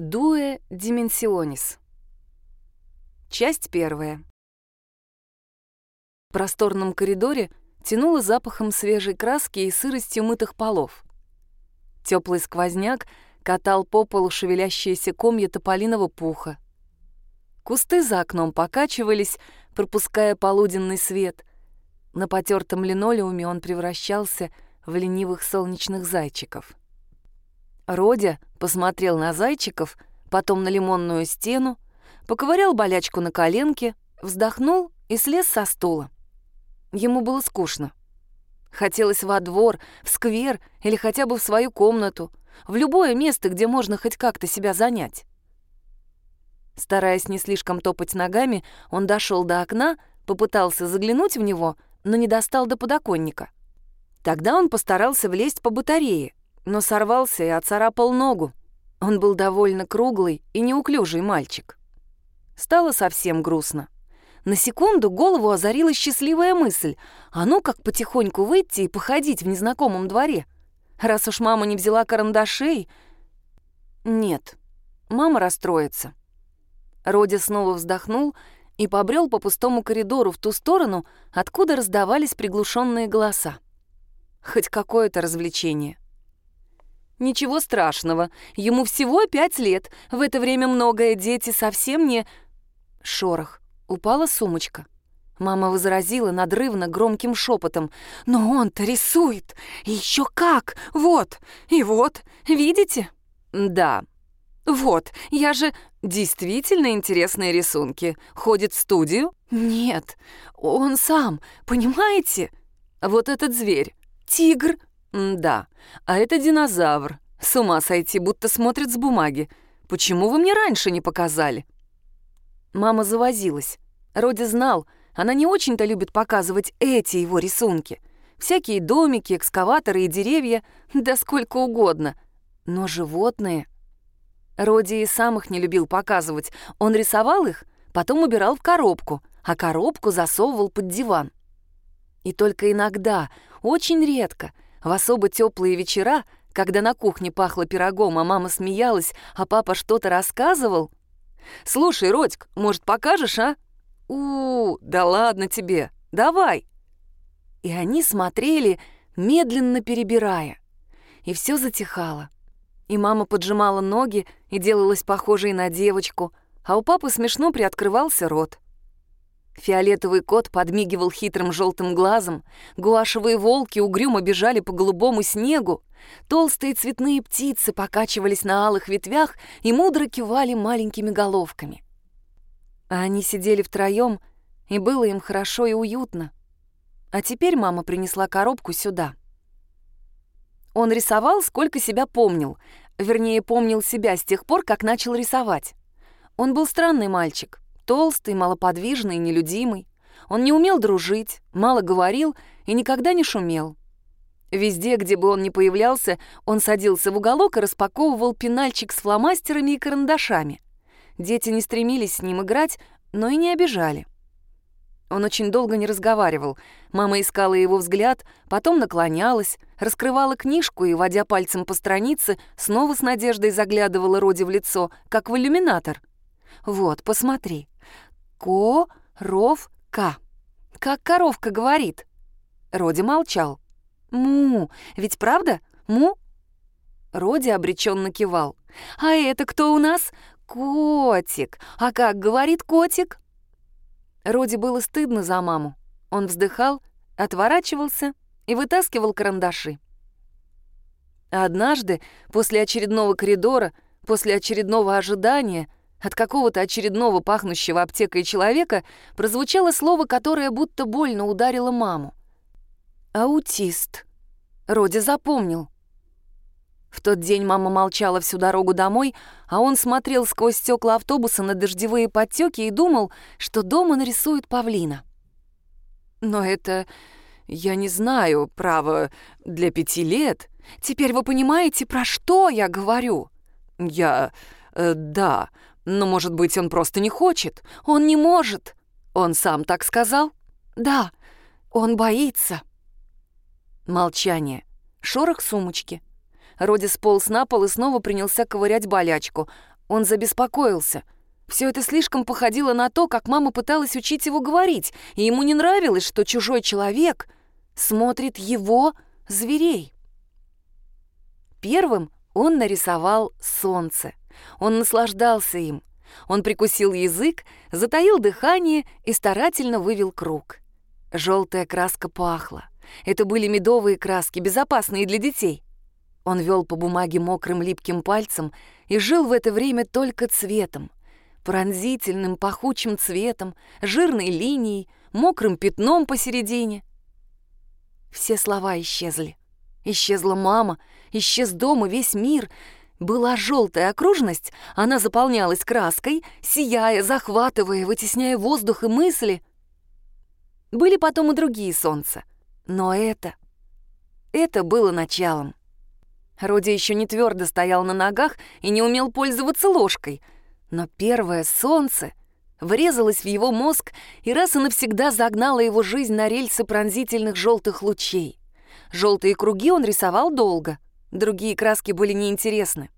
Дуэ Дименсионис. Часть первая. В просторном коридоре тянуло запахом свежей краски и сыростью мытых полов. Теплый сквозняк катал по полу шевелящиеся комья тополиного пуха. Кусты за окном покачивались, пропуская полуденный свет. На потертом линолеуме он превращался в ленивых солнечных зайчиков. Родя посмотрел на зайчиков, потом на лимонную стену, поковырял болячку на коленке, вздохнул и слез со стула. Ему было скучно. Хотелось во двор, в сквер или хотя бы в свою комнату, в любое место, где можно хоть как-то себя занять. Стараясь не слишком топать ногами, он дошел до окна, попытался заглянуть в него, но не достал до подоконника. Тогда он постарался влезть по батарее, но сорвался и оцарапал ногу. Он был довольно круглый и неуклюжий мальчик. Стало совсем грустно. На секунду голову озарила счастливая мысль. А ну как потихоньку выйти и походить в незнакомом дворе. Раз уж мама не взяла карандашей... Нет, мама расстроится. Родя снова вздохнул и побрел по пустому коридору в ту сторону, откуда раздавались приглушенные голоса. Хоть какое-то развлечение. Ничего страшного, ему всего пять лет. В это время многое дети совсем не... Шорох. Упала сумочка. Мама возразила надрывно громким шепотом. «Но он-то рисует! Еще как! Вот! И вот! Видите?» «Да. Вот, я же... Действительно интересные рисунки. Ходит в студию?» «Нет, он сам, понимаете? Вот этот зверь. Тигр. «Да, а это динозавр. С ума сойти, будто смотрит с бумаги. Почему вы мне раньше не показали?» Мама завозилась. Роди знал, она не очень-то любит показывать эти его рисунки. Всякие домики, экскаваторы и деревья, да сколько угодно. Но животные... Роди и сам их не любил показывать. Он рисовал их, потом убирал в коробку, а коробку засовывал под диван. И только иногда, очень редко, в особо теплые вечера, когда на кухне пахло пирогом, а мама смеялась, а папа что-то рассказывал. «Слушай, Родик, может, покажешь, а?» у, -у да ладно тебе, давай!» И они смотрели, медленно перебирая. И все затихало. И мама поджимала ноги и делалась похожей на девочку, а у папы смешно приоткрывался рот. Фиолетовый кот подмигивал хитрым желтым глазом, гуашевые волки угрюмо бежали по голубому снегу, толстые цветные птицы покачивались на алых ветвях и мудро кивали маленькими головками. А они сидели втроем, и было им хорошо и уютно. А теперь мама принесла коробку сюда. Он рисовал, сколько себя помнил, вернее, помнил себя с тех пор, как начал рисовать. Он был странный мальчик — Толстый, малоподвижный, нелюдимый. Он не умел дружить, мало говорил и никогда не шумел. Везде, где бы он ни появлялся, он садился в уголок и распаковывал пенальчик с фломастерами и карандашами. Дети не стремились с ним играть, но и не обижали. Он очень долго не разговаривал. Мама искала его взгляд, потом наклонялась, раскрывала книжку и, водя пальцем по странице, снова с надеждой заглядывала Роди в лицо, как в иллюминатор. «Вот, посмотри, Коровка. Как коровка говорит. Роди молчал. Му, ведь правда? Му? Роди обреченно кивал. А это кто у нас? Котик. А как говорит котик? Роди было стыдно за маму. Он вздыхал, отворачивался и вытаскивал карандаши. Однажды, после очередного коридора, после очередного ожидания, от какого-то очередного пахнущего аптекой человека прозвучало слово, которое будто больно ударило маму. «Аутист». Роди запомнил. В тот день мама молчала всю дорогу домой, а он смотрел сквозь стекла автобуса на дождевые подтеки и думал, что дома нарисует павлина. «Но это... я не знаю, право, для пяти лет. Теперь вы понимаете, про что я говорю?» «Я... Э, да, но, может быть, он просто не хочет. Он не может. Он сам так сказал? Да, он боится. Молчание. Шорох сумочки. Роди сполз на пол и снова принялся ковырять болячку. Он забеспокоился. Все это слишком походило на то, как мама пыталась учить его говорить, и ему не нравилось, что чужой человек смотрит его зверей. Первым он нарисовал солнце. Он наслаждался им. Он прикусил язык, затаил дыхание и старательно вывел круг. Желтая краска пахла. Это были медовые краски, безопасные для детей. Он вел по бумаге мокрым липким пальцем и жил в это время только цветом. Пронзительным, пахучим цветом, жирной линией, мокрым пятном посередине. Все слова исчезли. Исчезла мама, исчез дом и весь мир. Была желтая окружность, она заполнялась краской, сияя, захватывая, вытесняя воздух и мысли. Были потом и другие солнца. Но это... Это было началом. Роди еще не твердо стоял на ногах и не умел пользоваться ложкой. Но первое солнце врезалось в его мозг и раз и навсегда загнало его жизнь на рельсы пронзительных желтых лучей. Желтые круги он рисовал долго, другие краски были неинтересны.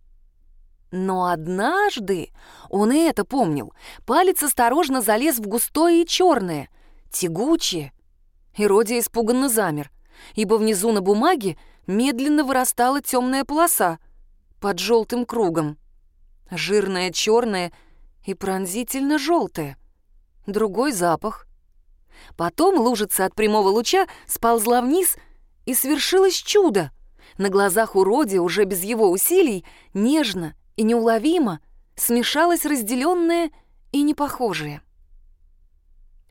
Но однажды, он и это помнил, палец осторожно залез в густое и черное, тягучее. И Роди испуганно замер, ибо внизу на бумаге медленно вырастала темная полоса под желтым кругом. Жирная, черная и пронзительно желтая. Другой запах. Потом лужица от прямого луча сползла вниз, и свершилось чудо. На глазах у Роди, уже без его усилий, нежно и неуловимо смешалось разделенное и непохожее.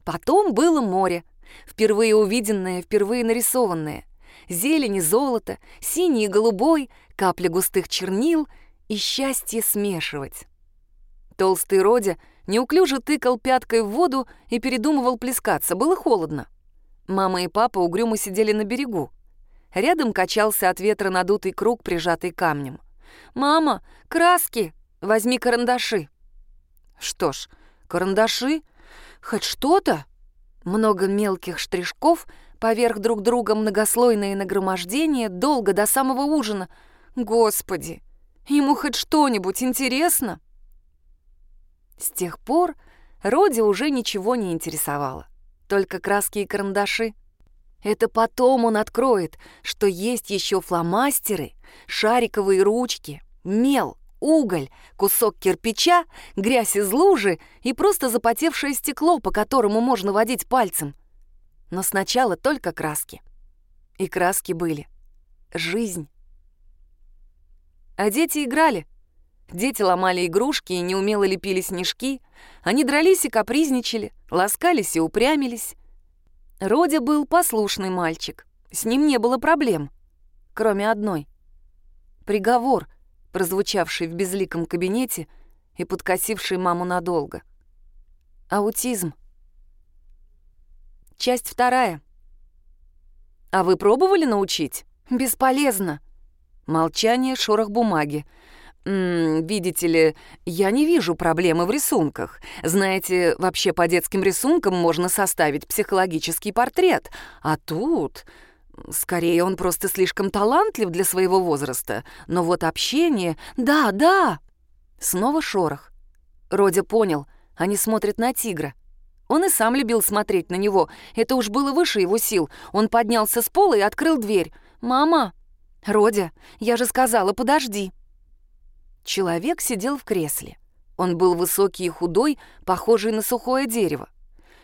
Потом было море, впервые увиденное, впервые нарисованное зелень и золото, синий и голубой, капли густых чернил и счастье смешивать. Толстый Родя неуклюже тыкал пяткой в воду и передумывал плескаться, было холодно. Мама и папа угрюмо сидели на берегу. Рядом качался от ветра надутый круг, прижатый камнем. «Мама, краски! Возьми карандаши!» Что ж, карандаши? Хоть что-то? Много мелких штришков — поверх друг друга многослойные нагромождения долго до самого ужина. Господи, ему хоть что-нибудь интересно? С тех пор Роди уже ничего не интересовало, только краски и карандаши. Это потом он откроет, что есть еще фломастеры, шариковые ручки, мел, уголь, кусок кирпича, грязь из лужи и просто запотевшее стекло, по которому можно водить пальцем — но сначала только краски. И краски были. Жизнь. А дети играли. Дети ломали игрушки и неумело лепили снежки. Они дрались и капризничали, ласкались и упрямились. Родя был послушный мальчик. С ним не было проблем. Кроме одной. Приговор, прозвучавший в безликом кабинете и подкосивший маму надолго. Аутизм. Часть вторая. А вы пробовали научить? Бесполезно. Молчание, шорох бумаги. Видите ли, я не вижу проблемы в рисунках. Знаете, вообще по детским рисункам можно составить психологический портрет. А тут... Скорее, он просто слишком талантлив для своего возраста. Но вот общение... Да, да! Снова шорох. Родя понял, они смотрят на тигра. Он и сам любил смотреть на него. Это уж было выше его сил. Он поднялся с пола и открыл дверь. «Мама!» «Родя, я же сказала, подожди!» Человек сидел в кресле. Он был высокий и худой, похожий на сухое дерево.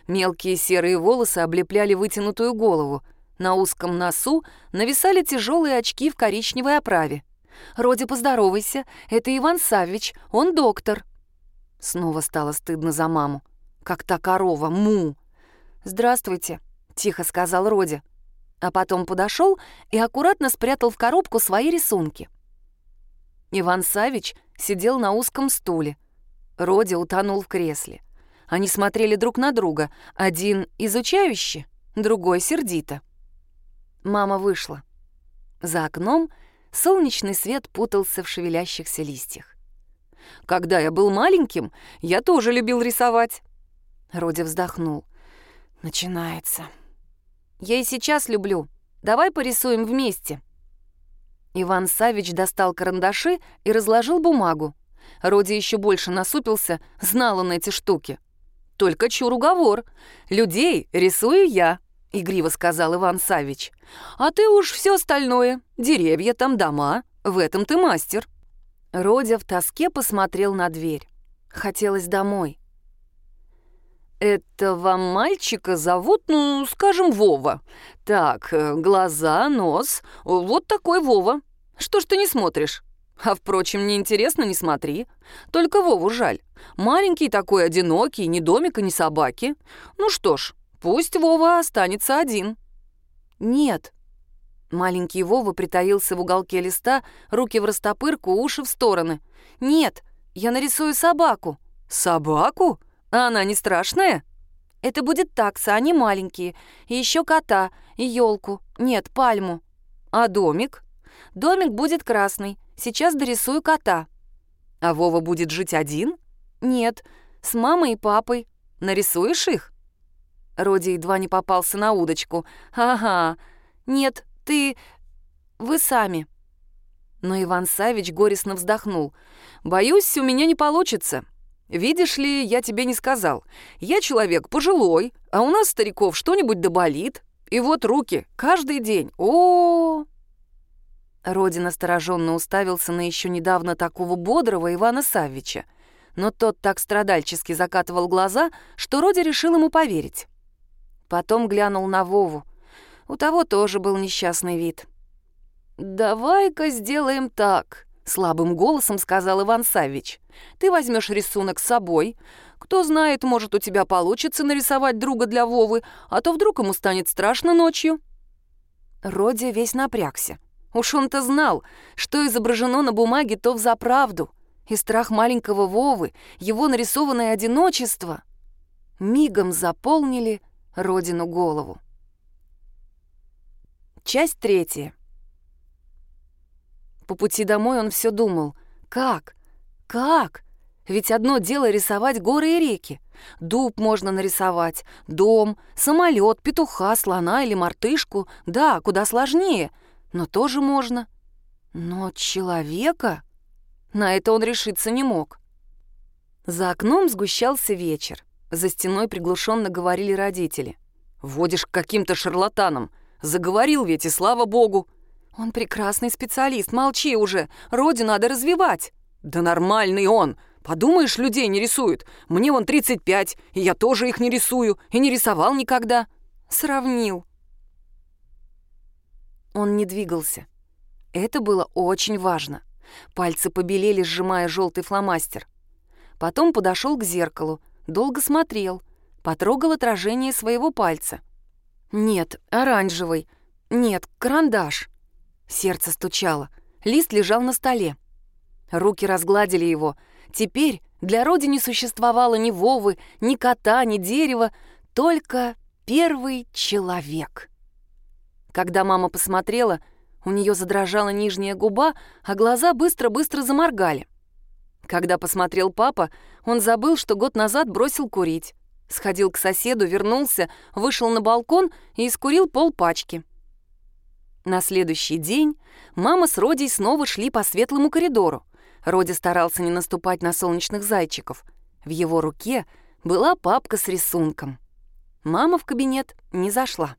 Мелкие серые волосы облепляли вытянутую голову. На узком носу нависали тяжелые очки в коричневой оправе. «Родя, поздоровайся, это Иван Саввич, он доктор». Снова стало стыдно за маму как та корова, му. «Здравствуйте», — тихо сказал Роди. А потом подошел и аккуратно спрятал в коробку свои рисунки. Иван Савич сидел на узком стуле. Роди утонул в кресле. Они смотрели друг на друга, один изучающе, другой сердито. Мама вышла. За окном солнечный свет путался в шевелящихся листьях. «Когда я был маленьким, я тоже любил рисовать», Роди вздохнул. Начинается. Я и сейчас люблю. Давай порисуем вместе. Иван Савич достал карандаши и разложил бумагу. Роди еще больше насупился, знал он эти штуки. «Только чур уговор. Людей рисую я», — игриво сказал Иван Савич. «А ты уж все остальное. Деревья там, дома. В этом ты мастер». Родя в тоске посмотрел на дверь. Хотелось домой. «Этого мальчика зовут, ну, скажем, Вова. Так, э, глаза, нос. Вот такой Вова. Что ж ты не смотришь? А, впрочем, неинтересно, не смотри. Только Вову жаль. Маленький такой, одинокий, ни домика, ни собаки. Ну что ж, пусть Вова останется один». «Нет». Маленький Вова притаился в уголке листа, руки в растопырку, уши в стороны. «Нет, я нарисую собаку». «Собаку? А она не страшная?» «Это будет такса, они маленькие. И еще кота, и елку. Нет, пальму». «А домик?» «Домик будет красный. Сейчас дорисую кота». «А Вова будет жить один?» «Нет, с мамой и папой. Нарисуешь их?» Роди едва не попался на удочку. «Ага. Нет, ты... Вы сами». Но Иван Савич горестно вздохнул. «Боюсь, у меня не получится. Видишь ли, я тебе не сказал. Я человек пожилой, а у нас, стариков, что-нибудь доболит. И вот руки, каждый день. О, -о, -о уставился на еще недавно такого бодрого Ивана Саввича. Но тот так страдальчески закатывал глаза, что Роди решил ему поверить. Потом глянул на Вову. У того тоже был несчастный вид. «Давай-ка сделаем так», — слабым голосом сказал Иван Саввич. «Ты возьмешь рисунок с собой. Кто знает, может, у тебя получится нарисовать друга для Вовы, а то вдруг ему станет страшно ночью». Роди весь напрягся. Уж он-то знал, что изображено на бумаге, то взаправду. И страх маленького Вовы, его нарисованное одиночество, мигом заполнили родину голову. Часть третья. По пути домой он все думал, как, как? Ведь одно дело рисовать горы и реки. Дуб можно нарисовать, дом, самолет, петуха, слона или мартышку. Да, куда сложнее — но тоже можно. Но человека? На это он решиться не мог. За окном сгущался вечер. За стеной приглушенно говорили родители. «Водишь к каким-то шарлатанам. Заговорил ведь, и слава богу!» «Он прекрасный специалист, молчи уже. Роди надо развивать». «Да нормальный он. Подумаешь, людей не рисует. Мне он 35, и я тоже их не рисую, и не рисовал никогда». «Сравнил», он не двигался. Это было очень важно. Пальцы побелели, сжимая желтый фломастер. Потом подошел к зеркалу, долго смотрел, потрогал отражение своего пальца. Нет, оранжевый. Нет, карандаш. Сердце стучало. Лист лежал на столе. Руки разгладили его. Теперь для Роди не существовало ни Вовы, ни кота, ни дерева, только первый человек. Когда мама посмотрела, у нее задрожала нижняя губа, а глаза быстро-быстро заморгали. Когда посмотрел папа, он забыл, что год назад бросил курить. Сходил к соседу, вернулся, вышел на балкон и искурил полпачки. На следующий день мама с Родей снова шли по светлому коридору. Роди старался не наступать на солнечных зайчиков. В его руке была папка с рисунком. Мама в кабинет не зашла.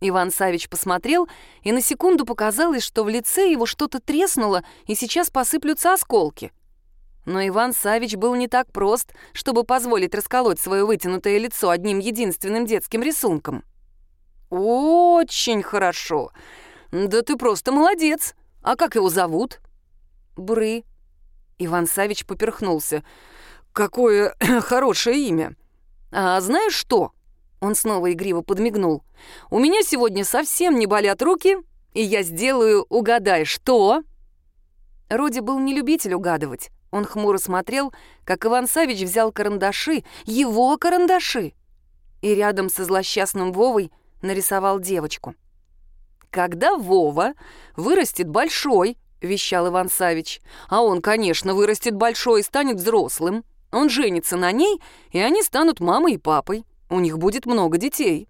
Иван Савич посмотрел, и на секунду показалось, что в лице его что-то треснуло, и сейчас посыплются осколки. Но Иван Савич был не так прост, чтобы позволить расколоть свое вытянутое лицо одним единственным детским рисунком. «Очень хорошо. Да ты просто молодец. А как его зовут?» «Бры». Иван Савич поперхнулся. «Какое хорошее имя. А знаешь что?» Он снова игриво подмигнул. «У меня сегодня совсем не болят руки, и я сделаю, угадай, что?» Роди был не любитель угадывать. Он хмуро смотрел, как Иван Савич взял карандаши, его карандаши, и рядом со злосчастным Вовой нарисовал девочку. «Когда Вова вырастет большой», — вещал Иван Савич, «а он, конечно, вырастет большой и станет взрослым, он женится на ней, и они станут мамой и папой. У них будет много детей».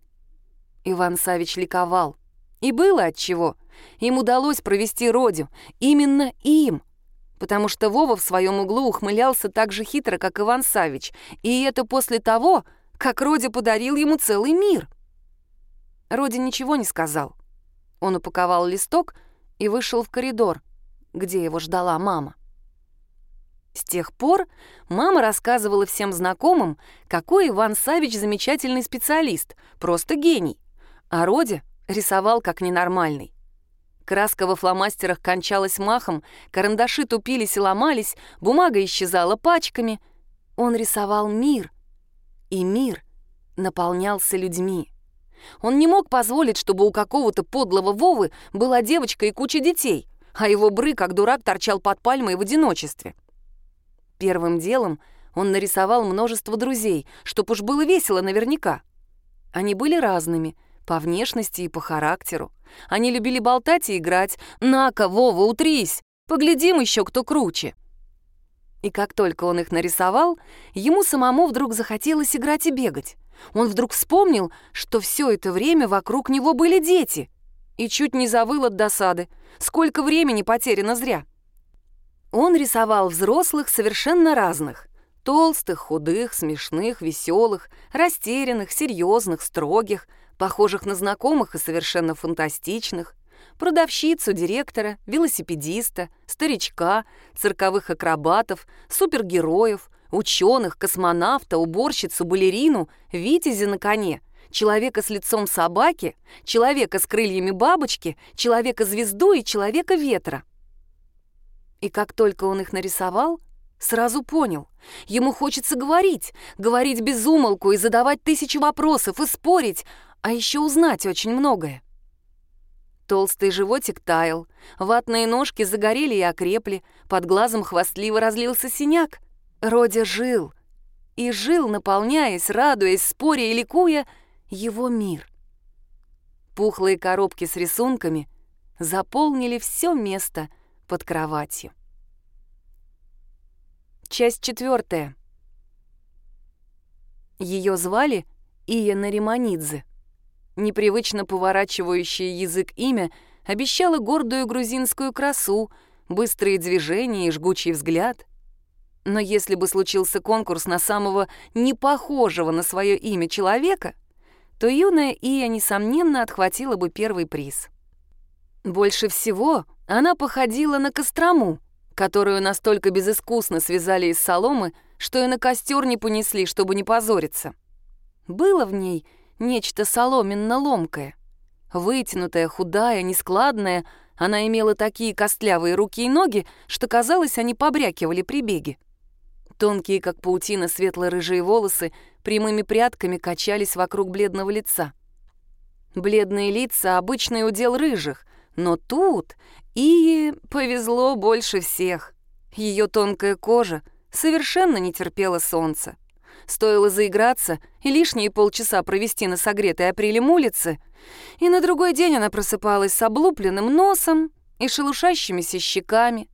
Иван Савич ликовал. И было отчего. Им удалось провести Родю. Именно им. потому что Вова в своем углу ухмылялся так же хитро, как Иван Савич, и это после того, как Родя подарил ему целый мир. Родя ничего не сказал. Он упаковал листок и вышел в коридор, где его ждала мама. С тех пор мама рассказывала всем знакомым, какой Иван Савич замечательный специалист, просто гений. А Родя рисовал как ненормальный. Краска во фломастерах кончалась махом, карандаши тупились и ломались, бумага исчезала пачками. Он рисовал мир, и мир наполнялся людьми. Он не мог позволить, чтобы у какого-то подлого Вовы была девочка и куча детей, а его бры, как дурак, торчал под пальмой в одиночестве. Первым делом он нарисовал множество друзей, чтоб уж было весело наверняка. Они были разными, по внешности и по характеру. Они любили болтать и играть. «На-ка, Вова, утрись! Поглядим еще, кто круче!» И как только он их нарисовал, ему самому вдруг захотелось играть и бегать. Он вдруг вспомнил, что все это время вокруг него были дети. И чуть не завыл от досады. Сколько времени потеряно зря. Он рисовал взрослых совершенно разных. Толстых, худых, смешных, веселых, растерянных, серьезных, строгих, похожих на знакомых и совершенно фантастичных, продавщицу, директора, велосипедиста, старичка, цирковых акробатов, супергероев, ученых, космонавта, уборщицу, балерину, витязя на коне, человека с лицом собаки, человека с крыльями бабочки, человека-звезду и человека-ветра. И как только он их нарисовал, сразу понял. Ему хочется говорить, говорить без умолку и задавать тысячи вопросов, и спорить, а еще узнать очень многое. Толстый животик таял, ватные ножки загорели и окрепли, под глазом хвастливо разлился синяк. Родя жил. И жил, наполняясь, радуясь, споря и ликуя, его мир. Пухлые коробки с рисунками заполнили все место под кроватью. Часть четвертая. Ее звали Ия Нариманидзе. Непривычно поворачивающее язык имя обещало гордую грузинскую красу, быстрые движения и жгучий взгляд. Но если бы случился конкурс на самого непохожего на свое имя человека, то юная Ия, несомненно, отхватила бы первый приз. Больше всего она походила на Кострому, которую настолько безыскусно связали из соломы, что и на костер не понесли, чтобы не позориться. Было в ней нечто соломенно-ломкое. Вытянутая, худая, нескладная, она имела такие костлявые руки и ноги, что, казалось, они побрякивали при беге. Тонкие, как паутина, светло-рыжие волосы прямыми прядками качались вокруг бледного лица. Бледные лица — обычный удел рыжих, но тут Ии повезло больше всех. Ее тонкая кожа совершенно не терпела солнца. Стоило заиграться и лишние полчаса провести на согретой апрелем улице, и на другой день она просыпалась с облупленным носом и шелушащимися щеками.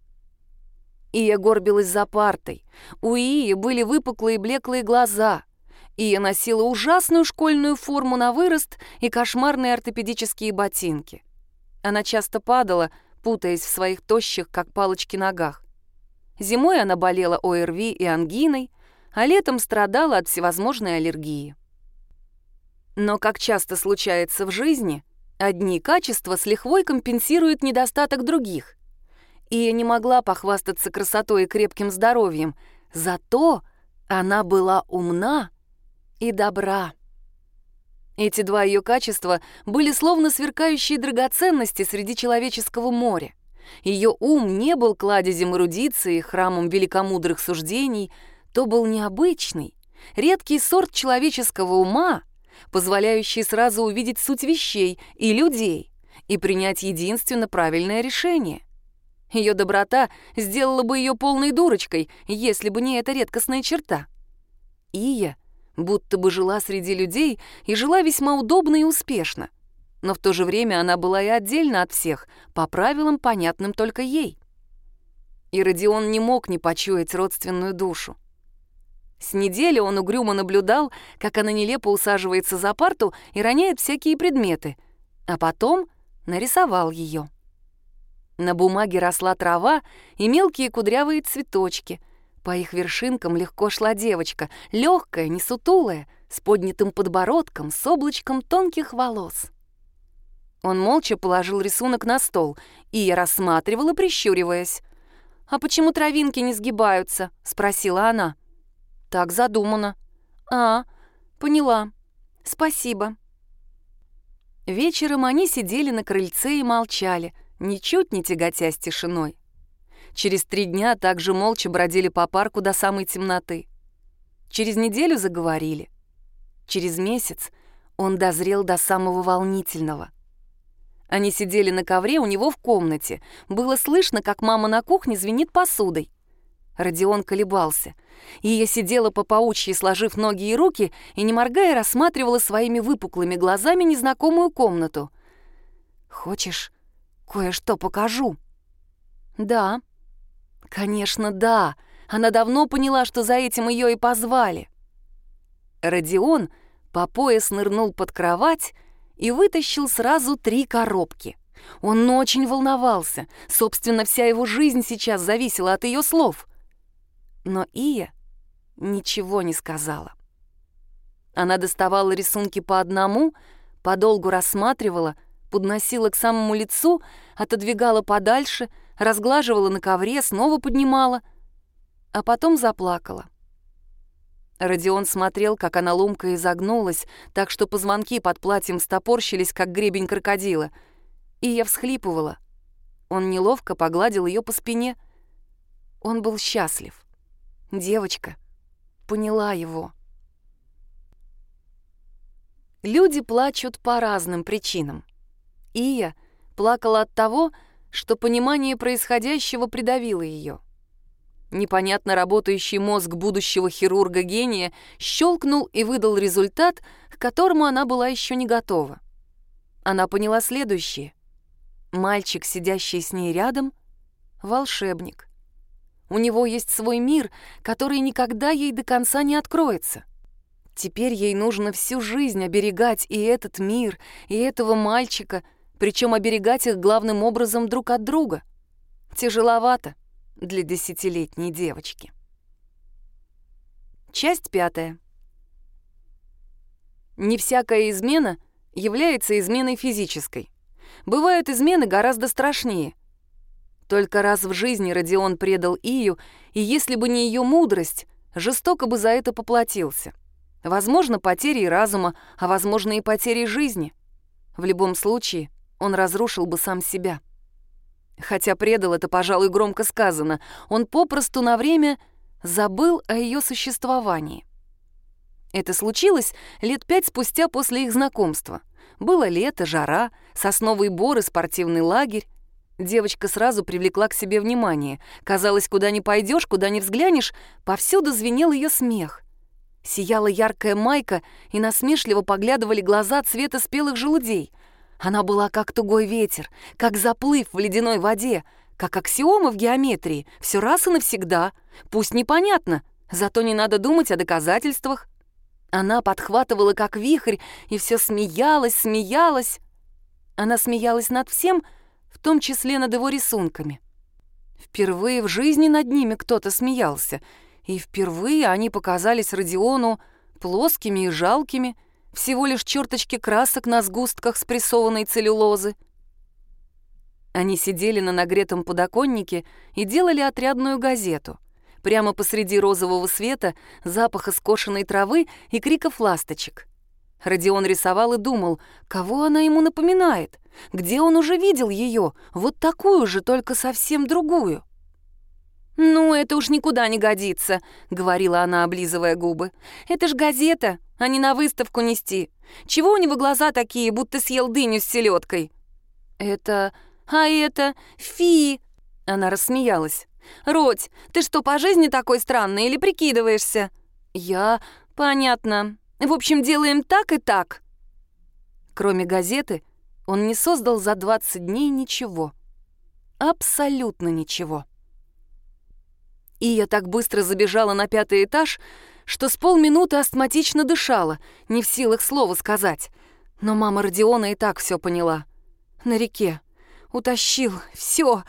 Ия горбилась за партой. У Ии были выпуклые блеклые глаза. Ия носила ужасную школьную форму на вырост и кошмарные ортопедические ботинки. Она часто падала, путаясь в своих тощих, как палочки, ногах. Зимой она болела ОРВИ и ангиной, а летом страдала от всевозможной аллергии. Но, как часто случается в жизни, одни качества с лихвой компенсируют недостаток других. И я не могла похвастаться красотой и крепким здоровьем, зато она была умна и добра. Эти два ее качества были словно сверкающие драгоценности среди человеческого моря. Ее ум не был кладезем эрудиции, храмом великомудрых суждений, то был необычный, редкий сорт человеческого ума, позволяющий сразу увидеть суть вещей и людей и принять единственно правильное решение. Ее доброта сделала бы ее полной дурочкой, если бы не эта редкостная черта. Ия будто бы жила среди людей и жила весьма удобно и успешно. Но в то же время она была и отдельно от всех, по правилам, понятным только ей. И Родион не мог не почуять родственную душу. С недели он угрюмо наблюдал, как она нелепо усаживается за парту и роняет всякие предметы, а потом нарисовал ее. На бумаге росла трава и мелкие кудрявые цветочки. По их вершинкам легко шла девочка, легкая, несутулая, с поднятым подбородком, с облачком тонких волос. Он молча положил рисунок на стол, и я рассматривала, прищуриваясь. «А почему травинки не сгибаются?» — спросила она. «Так задумано». «А, поняла. Спасибо». Вечером они сидели на крыльце и молчали, ничуть не тяготясь тишиной. Через три дня также молча бродили по парку до самой темноты. Через неделю заговорили. Через месяц он дозрел до самого волнительного — они сидели на ковре у него в комнате. Было слышно, как мама на кухне звенит посудой. Родион колебался. И я сидела по паучьи, сложив ноги и руки, и, не моргая, рассматривала своими выпуклыми глазами незнакомую комнату. «Хочешь, кое-что покажу?» «Да». «Конечно, да. Она давно поняла, что за этим ее и позвали». Родион по пояс нырнул под кровать и вытащил сразу три коробки. Он очень волновался. Собственно, вся его жизнь сейчас зависела от ее слов. Но Ия ничего не сказала. Она доставала рисунки по одному, подолгу рассматривала, подносила к самому лицу, отодвигала подальше, разглаживала на ковре, снова поднимала, а потом заплакала. Родион смотрел, как она ломко изогнулась, так что позвонки под платьем стопорщились, как гребень крокодила. И я всхлипывала. Он неловко погладил ее по спине. Он был счастлив. Девочка поняла его. Люди плачут по разным причинам. Ия плакала от того, что понимание происходящего придавило ее. Непонятно работающий мозг будущего хирурга-гения щелкнул и выдал результат, к которому она была еще не готова. Она поняла следующее. Мальчик, сидящий с ней рядом, — волшебник. У него есть свой мир, который никогда ей до конца не откроется. Теперь ей нужно всю жизнь оберегать и этот мир, и этого мальчика, причем оберегать их главным образом друг от друга. Тяжеловато для десятилетней девочки. Часть пятая. Не всякая измена является изменой физической. Бывают измены гораздо страшнее. Только раз в жизни Родион предал Ию, и если бы не ее мудрость, жестоко бы за это поплатился. Возможно, потерей разума, а возможно и потерей жизни. В любом случае, он разрушил бы сам себя. Хотя предал это, пожалуй, громко сказано, он попросту на время забыл о ее существовании. Это случилось лет пять спустя после их знакомства. Было лето, жара, сосновый бор и спортивный лагерь. Девочка сразу привлекла к себе внимание. Казалось, куда ни пойдешь, куда ни взглянешь, повсюду звенел ее смех. Сияла яркая майка, и насмешливо поглядывали глаза цвета спелых желудей. Она была как тугой ветер, как заплыв в ледяной воде, как аксиома в геометрии, все раз и навсегда. Пусть непонятно, зато не надо думать о доказательствах. Она подхватывала как вихрь и все смеялась, смеялась. Она смеялась над всем, в том числе над его рисунками. Впервые в жизни над ними кто-то смеялся, и впервые они показались Родиону плоскими и жалкими, всего лишь черточки красок на сгустках спрессованной целлюлозы. Они сидели на нагретом подоконнике и делали отрядную газету. Прямо посреди розового света, запаха скошенной травы и криков ласточек. Родион рисовал и думал, кого она ему напоминает, где он уже видел ее, вот такую же, только совсем другую. «Ну, это уж никуда не годится», — говорила она, облизывая губы. «Это ж газета, а не на выставку нести. Чего у него глаза такие, будто съел дыню с селедкой?» «Это... А это... Фи!» Она рассмеялась. «Родь, ты что, по жизни такой странный или прикидываешься?» «Я... Понятно. В общем, делаем так и так». Кроме газеты, он не создал за 20 дней ничего. Абсолютно ничего. И я так быстро забежала на пятый этаж, что с полминуты астматично дышала, не в силах слова сказать. Но мама Родиона и так все поняла. На реке. утащил, все.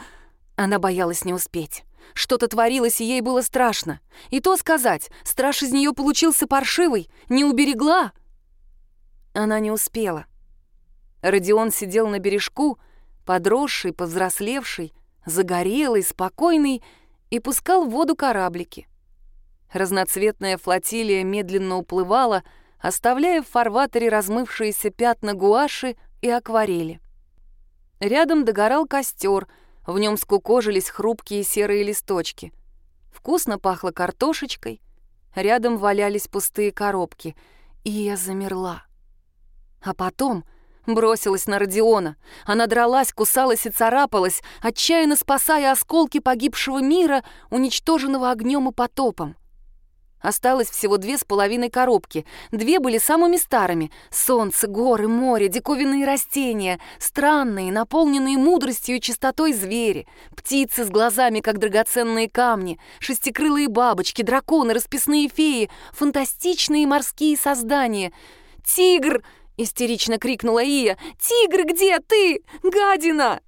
Она боялась не успеть. Что-то творилось, и ей было страшно. И то сказать, страж из нее получился паршивый, не уберегла. Она не успела. Родион сидел на бережку, подросший, повзрослевший, загорелый, спокойный, и пускал в воду кораблики. Разноцветная флотилия медленно уплывала, оставляя в фарватере размывшиеся пятна гуаши и акварели. Рядом догорал костер, в нем скукожились хрупкие серые листочки. Вкусно пахло картошечкой, рядом валялись пустые коробки, и я замерла. А потом бросилась на Родиона. Она дралась, кусалась и царапалась, отчаянно спасая осколки погибшего мира, уничтоженного огнем и потопом. Осталось всего две с половиной коробки. Две были самыми старыми. Солнце, горы, море, диковинные растения, странные, наполненные мудростью и чистотой звери, птицы с глазами, как драгоценные камни, шестикрылые бабочки, драконы, расписные феи, фантастичные морские создания. «Тигр!» — истерично крикнула Ия. «Тигр, где ты? Гадина!»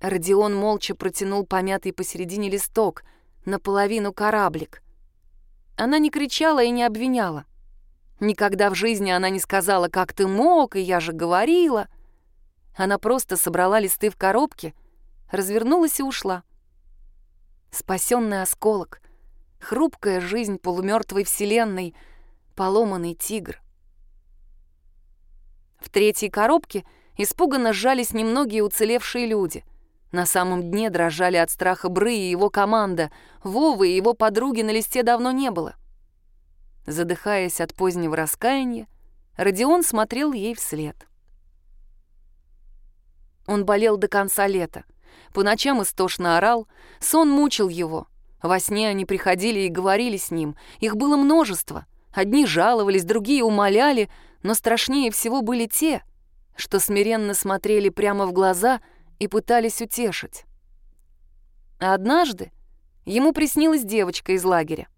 Родион молча протянул помятый посередине листок, наполовину кораблик — она не кричала и не обвиняла. Никогда в жизни она не сказала «как ты мог», и я же говорила. Она просто собрала листы в коробке, развернулась и ушла. Спасенный осколок, хрупкая жизнь полумертвой вселенной, поломанный тигр. В третьей коробке испуганно сжались немногие уцелевшие люди — на самом дне дрожали от страха Бры и его команда. Вовы и его подруги на листе давно не было. Задыхаясь от позднего раскаяния, Родион смотрел ей вслед. Он болел до конца лета. По ночам истошно орал, сон мучил его. Во сне они приходили и говорили с ним. Их было множество. Одни жаловались, другие умоляли, но страшнее всего были те, что смиренно смотрели прямо в глаза — и пытались утешить. А однажды ему приснилась девочка из лагеря.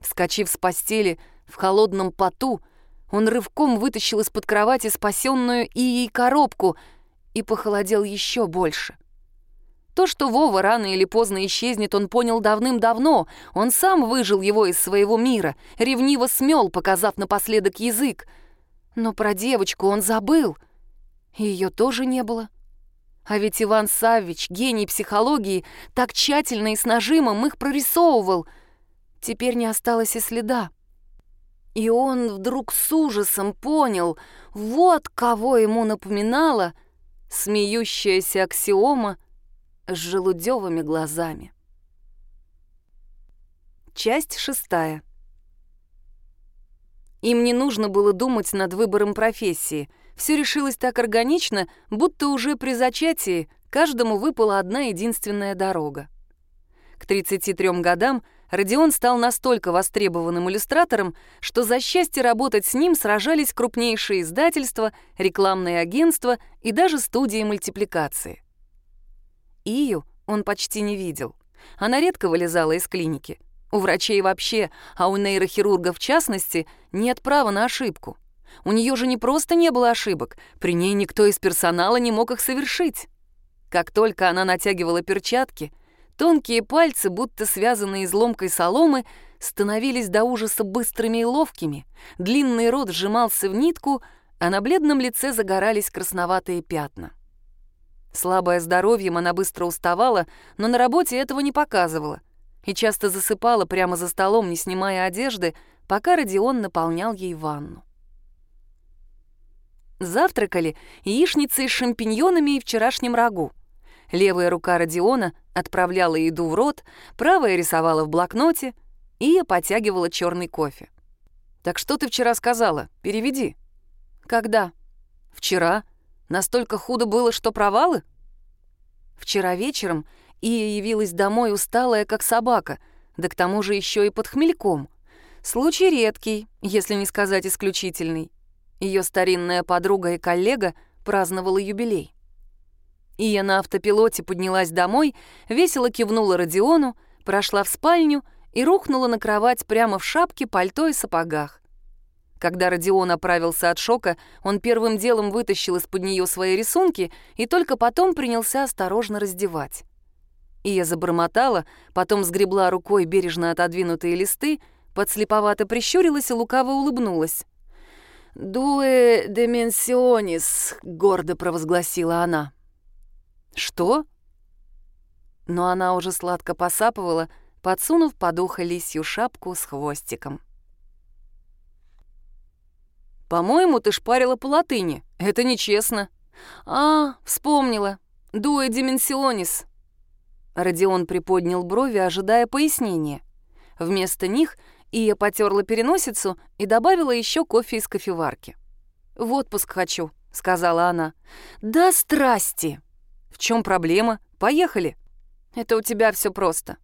Вскочив с постели в холодном поту, он рывком вытащил из-под кровати спасенную Ией коробку и похолодел еще больше. То, что Вова рано или поздно исчезнет, он понял давным-давно. Он сам выжил его из своего мира, ревниво смел, показав напоследок язык. Но про девочку он забыл. Ее тоже не было. — а ведь Иван Саввич, гений психологии, так тщательно и с нажимом их прорисовывал. Теперь не осталось и следа. И он вдруг с ужасом понял, вот кого ему напоминала смеющаяся аксиома с желудевыми глазами. Часть шестая. Им не нужно было думать над выбором профессии — все решилось так органично, будто уже при зачатии каждому выпала одна единственная дорога. К 33 годам Родион стал настолько востребованным иллюстратором, что за счастье работать с ним сражались крупнейшие издательства, рекламные агентства и даже студии мультипликации. Ию он почти не видел. Она редко вылезала из клиники. У врачей вообще, а у нейрохирурга в частности, нет права на ошибку. У нее же не просто не было ошибок, при ней никто из персонала не мог их совершить. Как только она натягивала перчатки, тонкие пальцы, будто связанные изломкой соломы, становились до ужаса быстрыми и ловкими, длинный рот сжимался в нитку, а на бледном лице загорались красноватые пятна. Слабое здоровьем она быстро уставала, но на работе этого не показывала и часто засыпала прямо за столом, не снимая одежды, пока Родион наполнял ей ванну. Завтракали яичницей с шампиньонами и вчерашним рагу. Левая рука Родиона отправляла еду в рот, правая рисовала в блокноте, и потягивала черный кофе. «Так что ты вчера сказала? Переведи». «Когда?» «Вчера. Настолько худо было, что провалы?» Вчера вечером Ия явилась домой усталая, как собака, да к тому же еще и под хмельком. Случай редкий, если не сказать исключительный. Ее старинная подруга и коллега праздновала юбилей. Ия на автопилоте поднялась домой, весело кивнула Родиону, прошла в спальню и рухнула на кровать прямо в шапке, пальто и сапогах. Когда Родион оправился от шока, он первым делом вытащил из-под нее свои рисунки и только потом принялся осторожно раздевать. И я забормотала, потом сгребла рукой бережно отодвинутые листы, подслеповато прищурилась и лукаво улыбнулась. «Дуэ деменсионис», — гордо провозгласила она. «Что?» Но она уже сладко посапывала, подсунув под ухо лисью шапку с хвостиком. «По-моему, ты шпарила по латыни. Это нечестно». «А, вспомнила. Дуэ дименсионис». Родион приподнял брови, ожидая пояснения. Вместо них Ия потерла переносицу и добавила еще кофе из кофеварки. «В отпуск хочу», — сказала она. «Да страсти!» «В чем проблема? Поехали!» «Это у тебя все просто.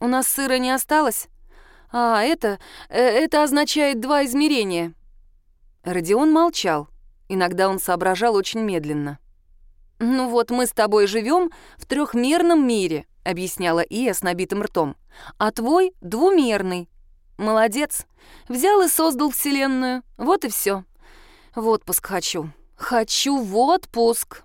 У нас сыра не осталось?» «А, это... Э, это означает два измерения». Родион молчал. Иногда он соображал очень медленно. «Ну вот мы с тобой живем в трехмерном мире», — объясняла Ия с набитым ртом. «А твой — двумерный. Молодец. Взял и создал Вселенную. Вот и все. В отпуск хочу. Хочу в отпуск».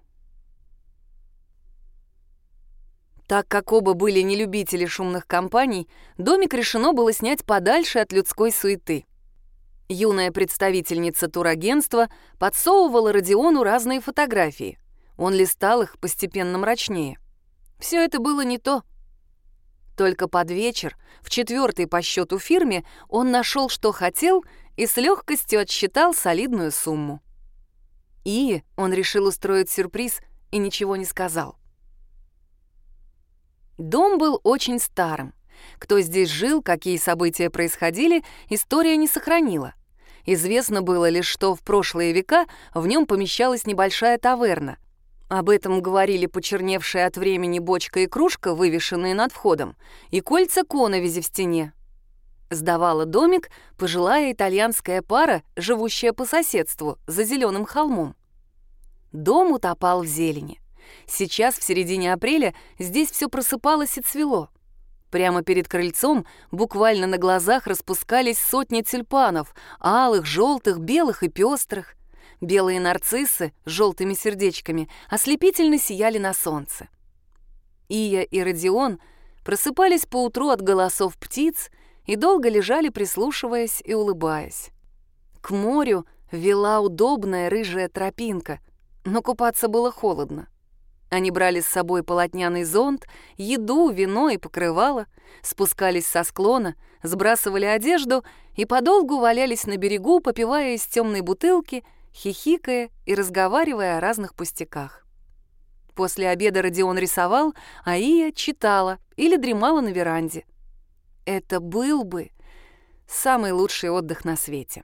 Так как оба были не любители шумных компаний, домик решено было снять подальше от людской суеты. Юная представительница турагентства подсовывала Родиону разные фотографии. Он листал их постепенно мрачнее. Все это было не то. Только под вечер, в четвертой по счету фирме, он нашел, что хотел, и с легкостью отсчитал солидную сумму. И он решил устроить сюрприз и ничего не сказал. Дом был очень старым. Кто здесь жил, какие события происходили, история не сохранила. Известно было лишь, что в прошлые века в нем помещалась небольшая таверна. Об этом говорили почерневшая от времени бочка и кружка, вывешенные над входом, и кольца коновизи в стене. Сдавала домик пожилая итальянская пара, живущая по соседству, за зеленым холмом. Дом утопал в зелени. Сейчас, в середине апреля, здесь все просыпалось и цвело. Прямо перед крыльцом буквально на глазах распускались сотни тюльпанов, алых, желтых, белых и пестрых. Белые нарциссы с желтыми сердечками ослепительно сияли на солнце. Ия и Родион просыпались поутру от голосов птиц и долго лежали, прислушиваясь и улыбаясь. К морю вела удобная рыжая тропинка, но купаться было холодно. Они брали с собой полотняный зонт, еду, вино и покрывало, спускались со склона, сбрасывали одежду и подолгу валялись на берегу, попивая из темной бутылки, хихикая и разговаривая о разных пустяках. После обеда Родион рисовал, а Ия читала или дремала на веранде. Это был бы самый лучший отдых на свете.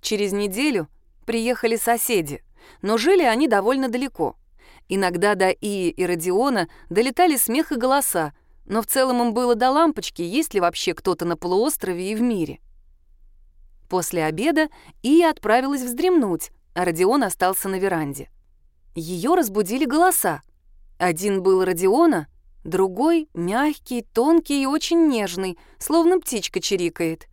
Через неделю приехали соседи, но жили они довольно далеко — Иногда до Ии и Родиона долетали смех и голоса, но в целом им было до лампочки, есть ли вообще кто-то на полуострове и в мире. После обеда Ия отправилась вздремнуть, а Родион остался на веранде. Ее разбудили голоса. Один был Родиона, другой — мягкий, тонкий и очень нежный, словно птичка чирикает.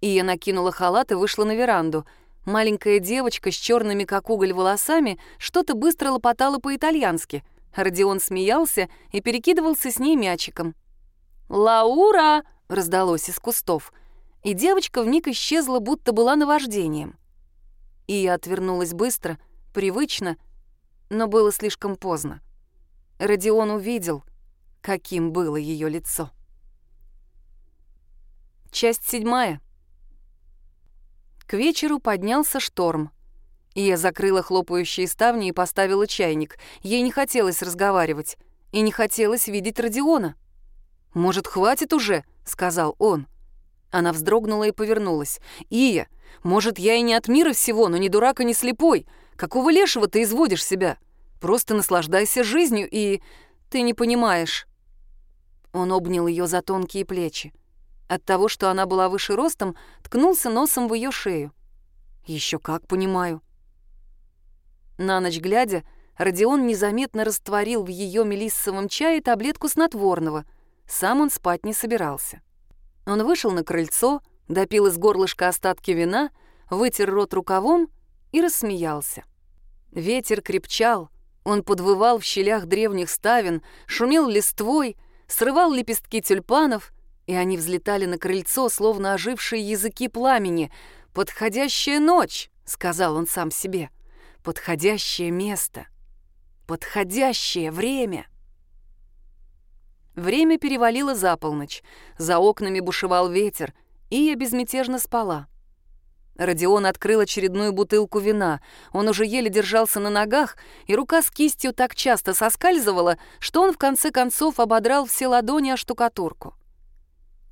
Ия накинула халат и вышла на веранду — Маленькая девочка с черными как уголь волосами что-то быстро лопотала по-итальянски. Родион смеялся и перекидывался с ней мячиком. «Лаура!» — раздалось из кустов, и девочка вмиг исчезла, будто была наваждением. И я отвернулась быстро, привычно, но было слишком поздно. Родион увидел, каким было ее лицо. Часть седьмая. К вечеру поднялся шторм. Я закрыла хлопающие ставни и поставила чайник. Ей не хотелось разговаривать. И не хотелось видеть Родиона. «Может, хватит уже?» — сказал он. Она вздрогнула и повернулась. «Ия, может, я и не от мира всего, но не дурак и не слепой. Какого лешего ты изводишь себя? Просто наслаждайся жизнью и... Ты не понимаешь». Он обнял ее за тонкие плечи. От того, что она была выше ростом, ткнулся носом в ее шею. Еще как понимаю. На ночь глядя, Родион незаметно растворил в ее мелиссовом чае таблетку снотворного. Сам он спать не собирался. Он вышел на крыльцо, допил из горлышка остатки вина, вытер рот рукавом и рассмеялся. Ветер крепчал, он подвывал в щелях древних ставен, шумел листвой, срывал лепестки тюльпанов, и они взлетали на крыльцо, словно ожившие языки пламени. «Подходящая ночь!» — сказал он сам себе. «Подходящее место! Подходящее время!» Время перевалило за полночь. За окнами бушевал ветер, и я безмятежно спала. Родион открыл очередную бутылку вина. Он уже еле держался на ногах, и рука с кистью так часто соскальзывала, что он в конце концов ободрал все ладони о штукатурку.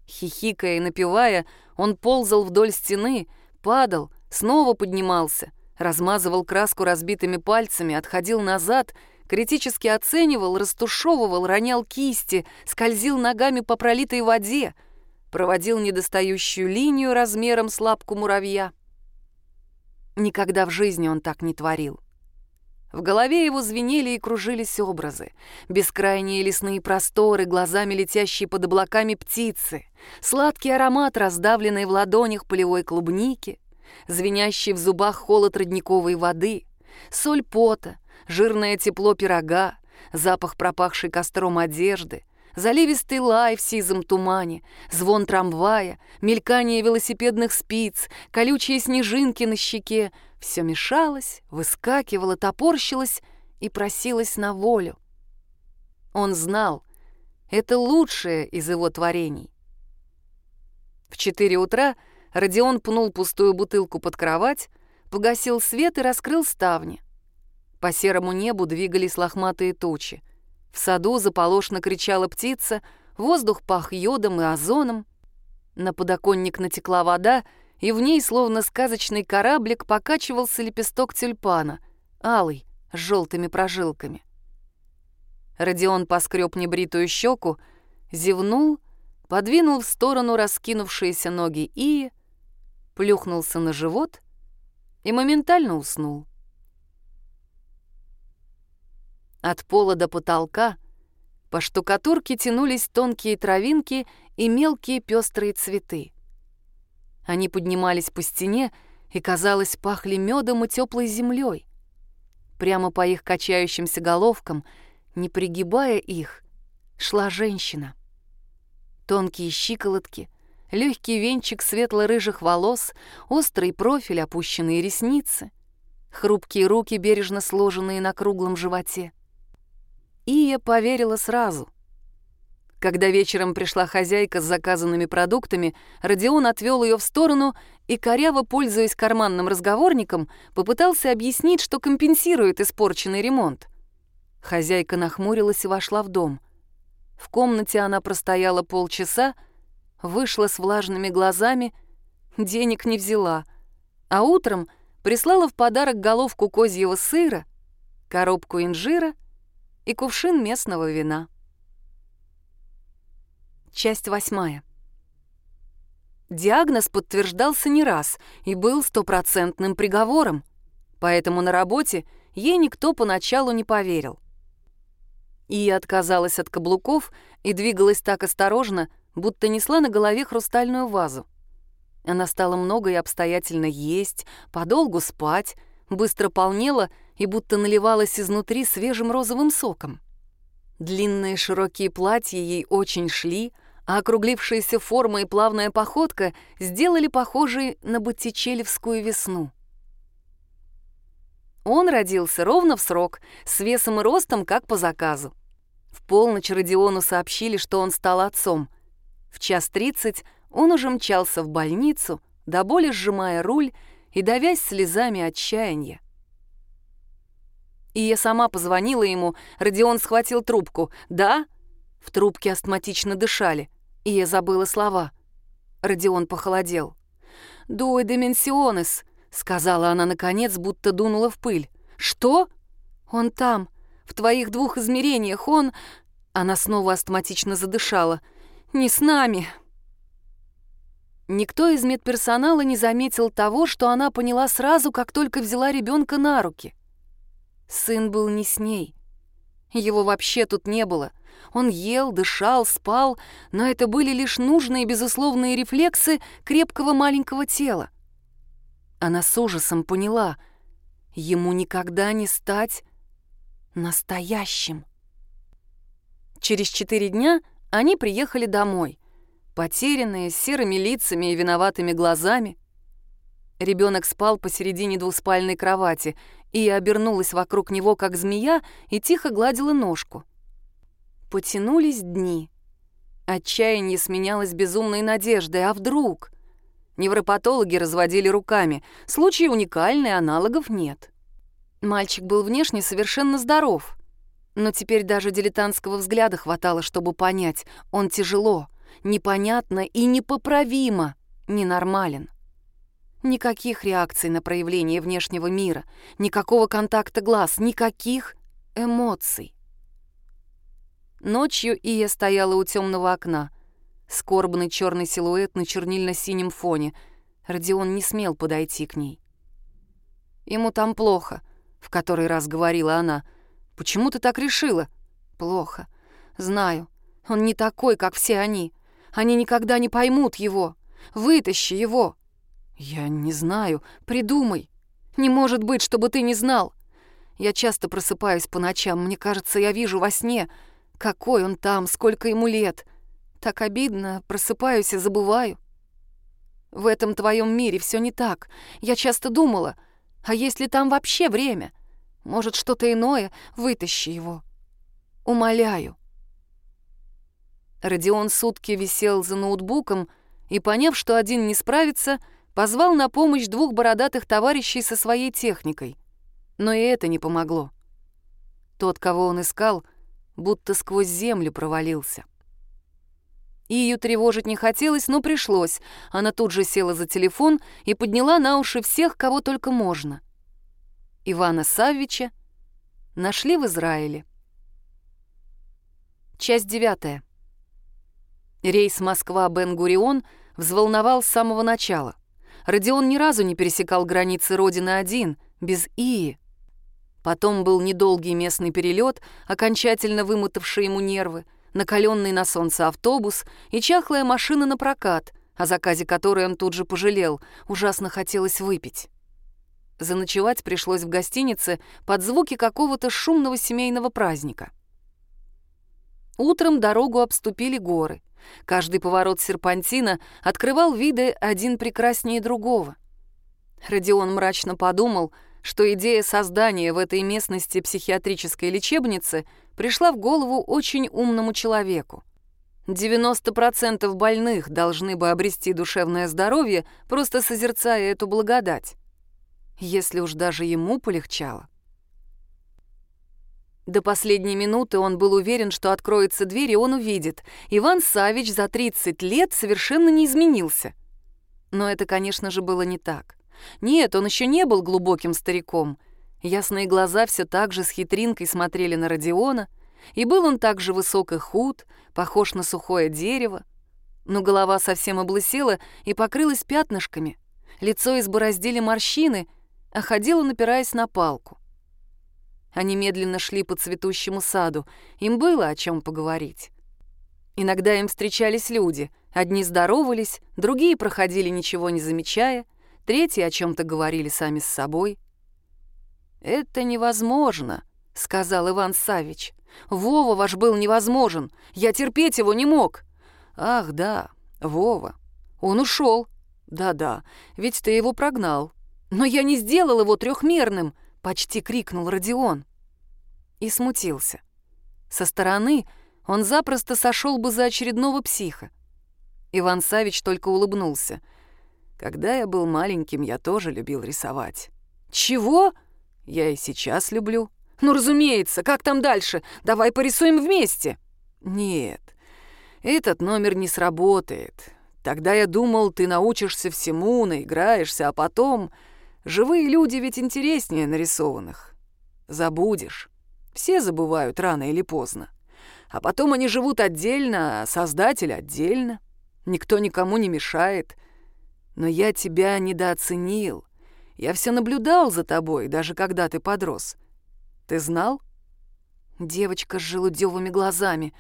Хихикая и напевая, он ползал вдоль стены, падал, снова поднимался, размазывал краску разбитыми пальцами, отходил назад, критически оценивал, растушевывал, ронял кисти, скользил ногами по пролитой воде — проводил недостающую линию размером с лапку муравья. Никогда в жизни он так не творил. В голове его звенели и кружились образы. Бескрайние лесные просторы, глазами летящие под облаками птицы, сладкий аромат, раздавленный в ладонях полевой клубники, звенящий в зубах холод родниковой воды, соль пота, жирное тепло пирога, запах пропахшей костром одежды, заливистый лай в сизом тумане, звон трамвая, мелькание велосипедных спиц, колючие снежинки на щеке — все мешалось, выскакивало, топорщилось и просилось на волю. Он знал, это лучшее из его творений. В четыре утра Родион пнул пустую бутылку под кровать, погасил свет и раскрыл ставни. По серому небу двигались лохматые тучи. В саду заполошно кричала птица, воздух пах йодом и озоном. На подоконник натекла вода, и в ней, словно сказочный кораблик, покачивался лепесток тюльпана, алый, с желтыми прожилками. Родион поскреб небритую щеку, зевнул, подвинул в сторону раскинувшиеся ноги и плюхнулся на живот и моментально уснул. От пола до потолка по штукатурке тянулись тонкие травинки и мелкие пестрые цветы. Они поднимались по стене и, казалось, пахли медом и теплой землей. Прямо по их качающимся головкам, не пригибая их, шла женщина. Тонкие щиколотки, легкий венчик светло-рыжих волос, острый профиль, опущенные ресницы, хрупкие руки, бережно сложенные на круглом животе. Ия поверила сразу. Когда вечером пришла хозяйка с заказанными продуктами, Родион отвел ее в сторону и, коряво пользуясь карманным разговорником, попытался объяснить, что компенсирует испорченный ремонт. Хозяйка нахмурилась и вошла в дом. В комнате она простояла полчаса, вышла с влажными глазами, денег не взяла, а утром прислала в подарок головку козьего сыра, коробку инжира — и кувшин местного вина. Часть восьмая. Диагноз подтверждался не раз и был стопроцентным приговором, поэтому на работе ей никто поначалу не поверил. И отказалась от каблуков и двигалась так осторожно, будто несла на голове хрустальную вазу. Она стала много и обстоятельно есть, подолгу спать, быстро полнела и будто наливалась изнутри свежим розовым соком. Длинные широкие платья ей очень шли, а округлившаяся форма и плавная походка сделали похожей на боттичелевскую весну. Он родился ровно в срок, с весом и ростом, как по заказу. В полночь Родиону сообщили, что он стал отцом. В час тридцать он уже мчался в больницу, до боли сжимая руль и давясь слезами отчаяния. И я сама позвонила ему, Родион схватил трубку. «Да?» В трубке астматично дышали, и я забыла слова. Родион похолодел. «Дуй деменсионес», — сказала она наконец, будто дунула в пыль. «Что?» «Он там, в твоих двух измерениях, он...» Она снова астматично задышала. «Не с нами». Никто из медперсонала не заметил того, что она поняла сразу, как только взяла ребенка на руки. Сын был не с ней. Его вообще тут не было. Он ел, дышал, спал, но это были лишь нужные безусловные рефлексы крепкого маленького тела. Она с ужасом поняла, ему никогда не стать настоящим. Через четыре дня они приехали домой, потерянные, серыми лицами и виноватыми глазами. Ребенок спал посередине двуспальной кровати, и я обернулась вокруг него, как змея, и тихо гладила ножку. Потянулись дни. Отчаяние сменялось безумной надеждой. А вдруг? Невропатологи разводили руками. Случай уникальный, аналогов нет. Мальчик был внешне совершенно здоров. Но теперь даже дилетантского взгляда хватало, чтобы понять, он тяжело, непонятно и непоправимо ненормален. Никаких реакций на проявление внешнего мира, никакого контакта глаз, никаких эмоций. Ночью Ия стояла у темного окна. Скорбный черный силуэт на чернильно-синем фоне. Родион не смел подойти к ней. «Ему там плохо», — в который раз говорила она. «Почему ты так решила?» «Плохо. Знаю. Он не такой, как все они. Они никогда не поймут его. Вытащи его!» «Я не знаю. Придумай. Не может быть, чтобы ты не знал. Я часто просыпаюсь по ночам. Мне кажется, я вижу во сне, какой он там, сколько ему лет. Так обидно. Просыпаюсь и забываю. В этом твоем мире все не так. Я часто думала, а есть ли там вообще время? Может, что-то иное? Вытащи его. Умоляю». Родион сутки висел за ноутбуком и, поняв, что один не справится, — Позвал на помощь двух бородатых товарищей со своей техникой. Но и это не помогло. Тот, кого он искал, будто сквозь землю провалился. Ее тревожить не хотелось, но пришлось. Она тут же села за телефон и подняла на уши всех, кого только можно. Ивана Саввича нашли в Израиле. Часть девятая. Рейс Москва-Бен-Гурион взволновал с самого начала — Родион ни разу не пересекал границы Родины один, без Ии. Потом был недолгий местный перелет, окончательно вымотавший ему нервы, накаленный на солнце автобус и чахлая машина на прокат, о заказе которой он тут же пожалел, ужасно хотелось выпить. Заночевать пришлось в гостинице под звуки какого-то шумного семейного праздника. Утром дорогу обступили горы. Каждый поворот серпантина открывал виды один прекраснее другого. Родион мрачно подумал, что идея создания в этой местности психиатрической лечебницы пришла в голову очень умному человеку. 90% больных должны бы обрести душевное здоровье, просто созерцая эту благодать. Если уж даже ему полегчало. До последней минуты он был уверен, что откроется дверь, и он увидит. Иван Савич за 30 лет совершенно не изменился. Но это, конечно же, было не так. Нет, он еще не был глубоким стариком. Ясные глаза все так же с хитринкой смотрели на Родиона, и был он так же высок и худ, похож на сухое дерево. Но голова совсем облысела и покрылась пятнышками. Лицо избороздили морщины, а ходил он, опираясь на палку. Они медленно шли по цветущему саду. Им было о чем поговорить. Иногда им встречались люди. Одни здоровались, другие проходили, ничего не замечая, третьи о чем то говорили сами с собой. «Это невозможно», — сказал Иван Савич. «Вова ваш был невозможен. Я терпеть его не мог». «Ах, да, Вова. Он ушел. Да-да, ведь ты его прогнал. Но я не сделал его трехмерным», почти крикнул Родион. И смутился. Со стороны он запросто сошел бы за очередного психа. Иван Савич только улыбнулся. Когда я был маленьким, я тоже любил рисовать. Чего? Я и сейчас люблю. Ну, разумеется, как там дальше? Давай порисуем вместе. Нет, этот номер не сработает. Тогда я думал, ты научишься всему, наиграешься, а потом... Живые люди ведь интереснее нарисованных. Забудешь. Все забывают рано или поздно. А потом они живут отдельно, а создатель отдельно. Никто никому не мешает. Но я тебя недооценил. Я все наблюдал за тобой, даже когда ты подрос. Ты знал? Девочка с желудевыми глазами.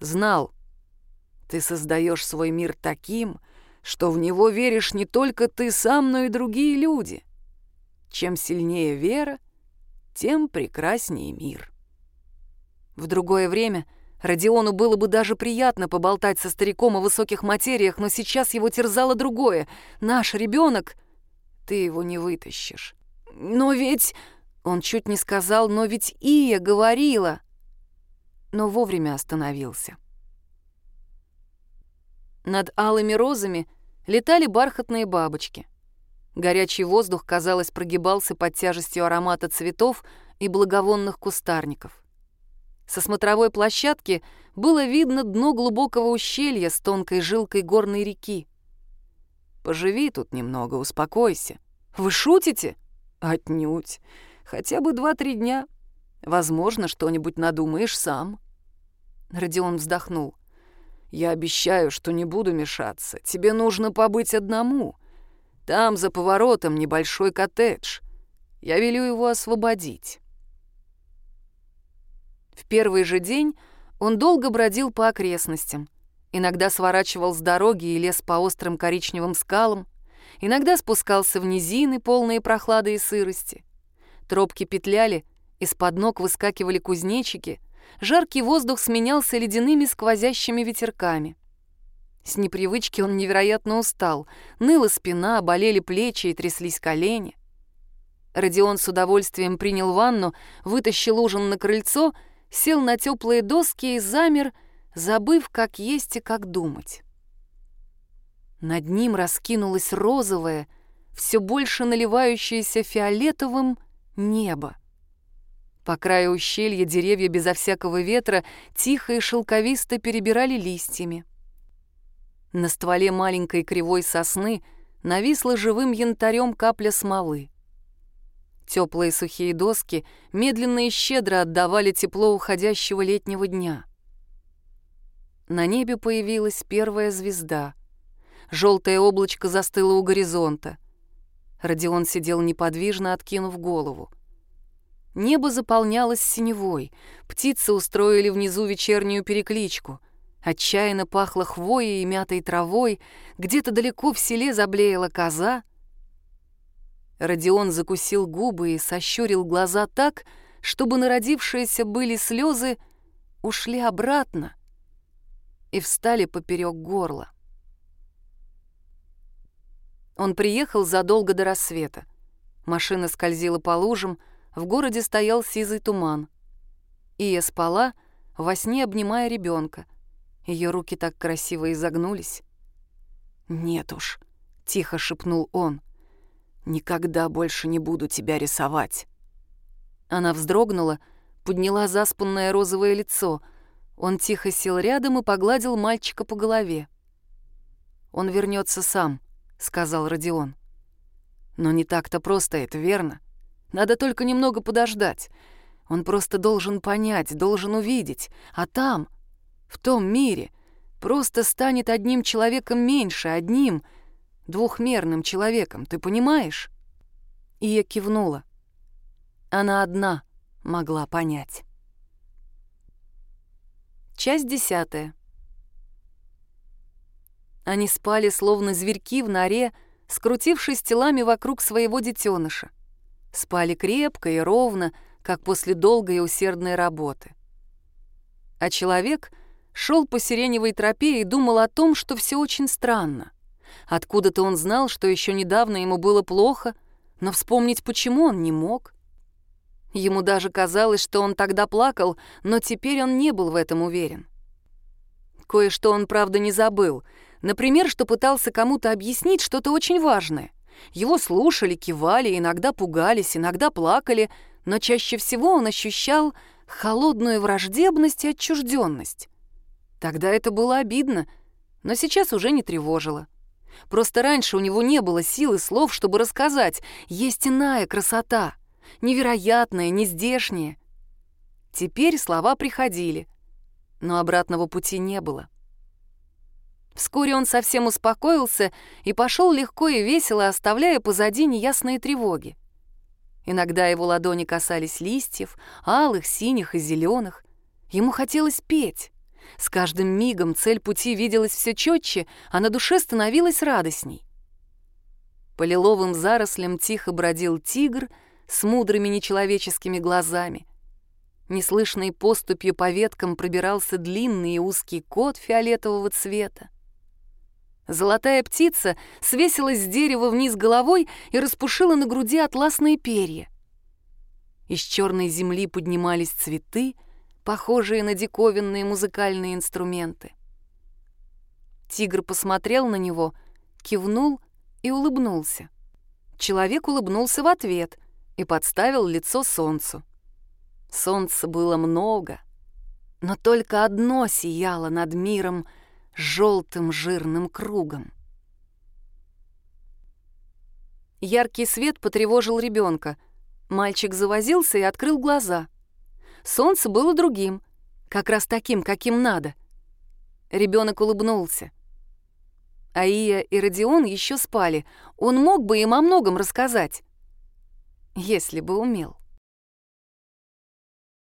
Знал, ты создаешь свой мир таким, что в него веришь не только ты сам, но и другие люди. Чем сильнее вера, тем прекраснее мир. В другое время Родиону было бы даже приятно поболтать со стариком о высоких материях, но сейчас его терзало другое. Наш ребенок, ты его не вытащишь. Но ведь... Он чуть не сказал, но ведь Ия говорила. Но вовремя остановился. Над алыми розами летали бархатные бабочки. Горячий воздух, казалось, прогибался под тяжестью аромата цветов и благовонных кустарников. Со смотровой площадки было видно дно глубокого ущелья с тонкой жилкой горной реки. «Поживи тут немного, успокойся». «Вы шутите?» «Отнюдь. Хотя бы два-три дня. Возможно, что-нибудь надумаешь сам». Родион вздохнул. «Я обещаю, что не буду мешаться. Тебе нужно побыть одному. Там, за поворотом, небольшой коттедж. Я велю его освободить». В первый же день он долго бродил по окрестностям. Иногда сворачивал с дороги и лез по острым коричневым скалам, иногда спускался в низины, полные прохлады и сырости. Тропки петляли, из-под ног выскакивали кузнечики, жаркий воздух сменялся ледяными сквозящими ветерками. С непривычки он невероятно устал, ныла спина, болели плечи и тряслись колени. Родион с удовольствием принял ванну, вытащил ужин на крыльцо, сел на теплые доски и замер, забыв, как есть и как думать. Над ним раскинулось розовое, все больше наливающееся фиолетовым небо. По краю ущелья деревья безо всякого ветра тихо и шелковисто перебирали листьями. На стволе маленькой кривой сосны нависла живым янтарем капля смолы. Теплые сухие доски медленно и щедро отдавали тепло уходящего летнего дня. На небе появилась первая звезда. Желтое облачко застыло у горизонта — Родион сидел неподвижно, откинув голову. Небо заполнялось синевой, птицы устроили внизу вечернюю перекличку. Отчаянно пахло хвоей и мятой травой, где-то далеко в селе заблеяла коза. Родион закусил губы и сощурил глаза так, чтобы народившиеся были слезы ушли обратно и встали поперек горла. Он приехал задолго до рассвета. Машина скользила по лужам, в городе стоял сизый туман. Ия спала, во сне обнимая ребенка. Ее руки так красиво изогнулись. «Нет уж», — тихо шепнул он, — «никогда больше не буду тебя рисовать». Она вздрогнула, подняла заспанное розовое лицо. Он тихо сел рядом и погладил мальчика по голове. «Он вернется сам», — сказал Родион. «Но не так-то просто это, верно? Надо только немного подождать. Он просто должен понять, должен увидеть. А там, в том мире, просто станет одним человеком меньше, одним двухмерным человеком, ты понимаешь?» И я кивнула. Она одна могла понять. Часть десятая. Они спали, словно зверьки в норе, скрутившись телами вокруг своего детеныша. Спали крепко и ровно, как после долгой и усердной работы. А человек шел по сиреневой тропе и думал о том, что все очень странно. Откуда-то он знал, что еще недавно ему было плохо, но вспомнить почему он не мог. Ему даже казалось, что он тогда плакал, но теперь он не был в этом уверен. Кое-что он, правда, не забыл — Например, что пытался кому-то объяснить что-то очень важное. Его слушали, кивали, иногда пугались, иногда плакали, но чаще всего он ощущал холодную враждебность и отчужденность. Тогда это было обидно, но сейчас уже не тревожило. Просто раньше у него не было сил и слов, чтобы рассказать. Есть иная красота, невероятная, нездешняя. Теперь слова приходили, но обратного пути не было. Вскоре он совсем успокоился и пошел легко и весело, оставляя позади неясные тревоги. Иногда его ладони касались листьев, алых, синих и зеленых. Ему хотелось петь. С каждым мигом цель пути виделась все четче, а на душе становилось радостней. По лиловым зарослям тихо бродил тигр с мудрыми нечеловеческими глазами. Неслышной поступью по веткам пробирался длинный и узкий кот фиолетового цвета. Золотая птица свесилась с дерева вниз головой и распушила на груди атласные перья. Из черной земли поднимались цветы, похожие на диковинные музыкальные инструменты. Тигр посмотрел на него, кивнул и улыбнулся. Человек улыбнулся в ответ и подставил лицо солнцу. Солнца было много, но только одно сияло над миром — желтым жирным кругом. Яркий свет потревожил ребенка. Мальчик завозился и открыл глаза. Солнце было другим, как раз таким, каким надо. Ребенок улыбнулся. Аия и Родион еще спали. Он мог бы им о многом рассказать, если бы умел.